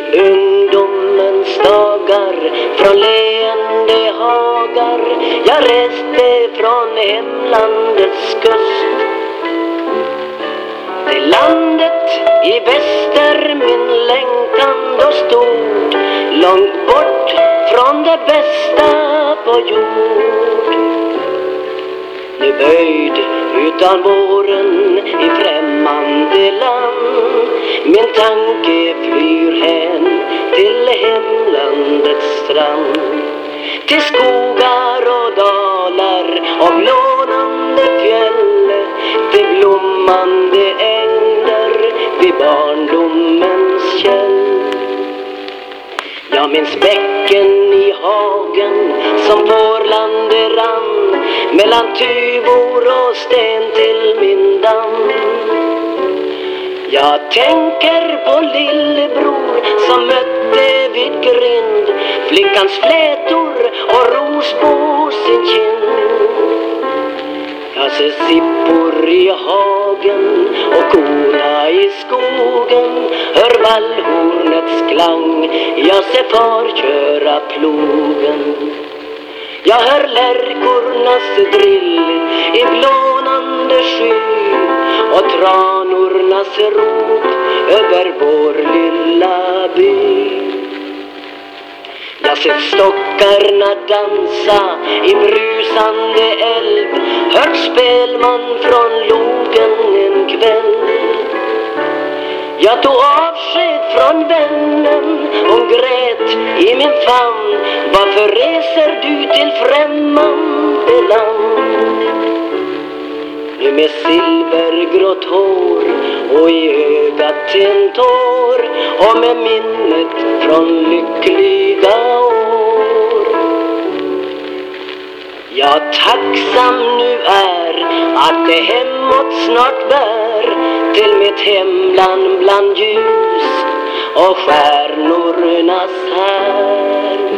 ungdomens dagar från leende hagar. Jag reste från hemlandets kust Till landet i väster. Min längtan då stod Långt bort från det bästa på jord. Nu böjd utan våren i främmande land Min tanke flyr hän till hemlandets strand. Till skogar och dalar och blånande fjäll. Till blommande ängder vid barndomens käll. Jag minns bäcken i hagen som porlande rann. Mellan tuvor och sten till min damm. Jag tänker på lillebror som mötte vid grind. Flickans flätor och ros på sin kind. Jag ser sippor i hagen och korna i skogen. Hör vallhornets klang. Jag ser far köra plogen. Jag hör lärkornas drill i blånande sky och tranornas rop över vår lilla by. Jag sett stockarna dansa i brusande älv Hört spelman från logen en kväll. Jag tog avsked från vännen Hon grät i min famn. Varför reser du till främmande land? Med silvergrått hår och i ögat en tår och med minnet från lyckliga år. Jag tacksam nu är att det hemåt snart bär till mitt hemland bland ljus och stjärnornas här.